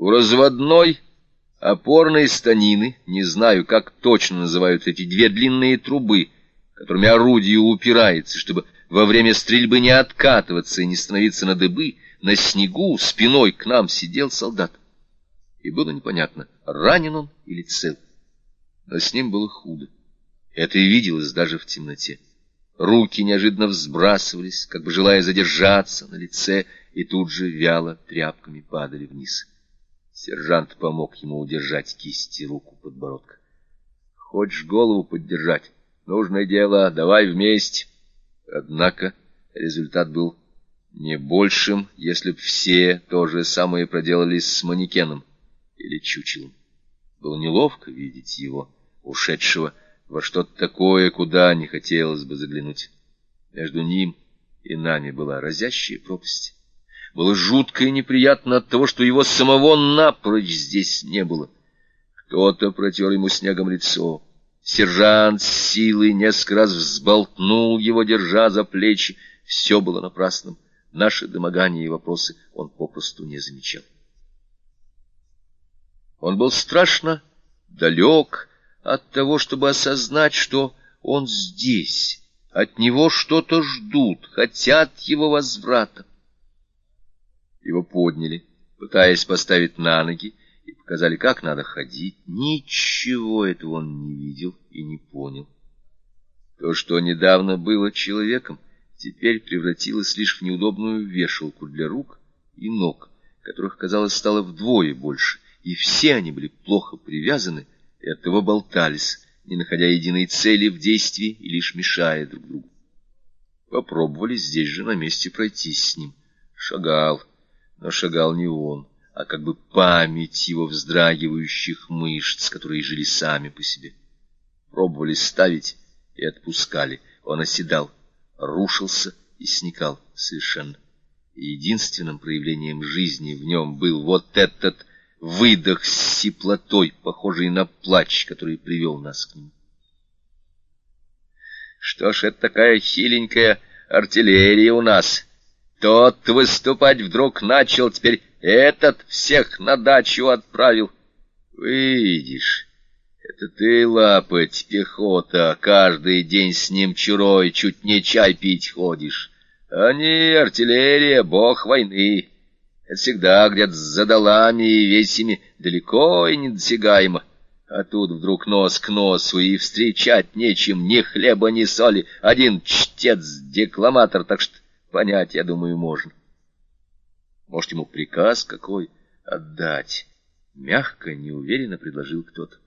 У разводной опорной станины, не знаю, как точно называют эти две длинные трубы, которыми орудие упирается, чтобы во время стрельбы не откатываться и не становиться на дыбы, на снегу спиной к нам сидел солдат. И было непонятно, ранен он или цел. Но с ним было худо. Это и виделось даже в темноте. Руки неожиданно взбрасывались, как бы желая задержаться на лице, и тут же вяло тряпками падали вниз. Сержант помог ему удержать кисти руку подбородка. — Хочешь голову поддержать? Нужное дело, давай вместе. Однако результат был не большим, если б все то же самое проделали с манекеном или чучелом. Было неловко видеть его, ушедшего во что-то такое, куда не хотелось бы заглянуть. Между ним и нами была разящая пропасть. Было жутко и неприятно от того, что его самого напрочь здесь не было. Кто-то протер ему снегом лицо. Сержант с силой несколько раз взболтнул его, держа за плечи. Все было напрасным. Наши домогания и вопросы он попросту не замечал. Он был страшно далек от того, чтобы осознать, что он здесь, от него что-то ждут, хотят его возврата. Его подняли, пытаясь поставить на ноги, и показали, как надо ходить. Ничего этого он не видел и не понял. То, что недавно было человеком, теперь превратилось лишь в неудобную вешалку для рук и ног, которых, казалось, стало вдвое больше, и все они были плохо привязаны, и оттого болтались, не находя единой цели в действии и лишь мешая друг другу. Попробовали здесь же на месте пройтись с ним. Шагал, но шагал не он, а как бы память его вздрагивающих мышц, которые жили сами по себе. Пробовали ставить и отпускали. Он оседал, рушился и сникал совершенно. И единственным проявлением жизни в нем был вот этот выдох с сиплотой, похожий на плач, который привел нас к нему. Что ж, это такая хиленькая артиллерия у нас. Тот выступать вдруг начал, теперь этот всех на дачу отправил. Видишь, это ты, лапать, пехота, каждый день с ним чурой чуть не чай пить ходишь. Они артиллерия, бог войны. Это всегда где-то за долами и весями, далеко и недосягаемо. А тут вдруг нос к носу, и встречать нечем, ни хлеба, ни соли. Один чтец-декламатор, так что понять, я думаю, можно. Может, ему приказ какой отдать? Мягко, неуверенно предложил кто-то.